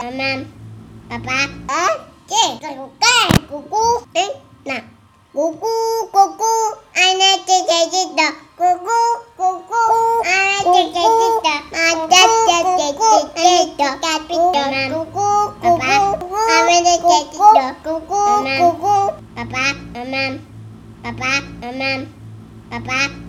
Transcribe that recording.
Mama, Papa. Oke. Kuku. Kuku. Nah. Kuku. Kuku. Anak cicit cita. Kuku. Kuku. Anak cicit cita. Ada cicit cita. Kapita. Kuku. Kuku. Anak cicit cita. Kuku. Kuku. Papa. mama, Papa. mama, Papa.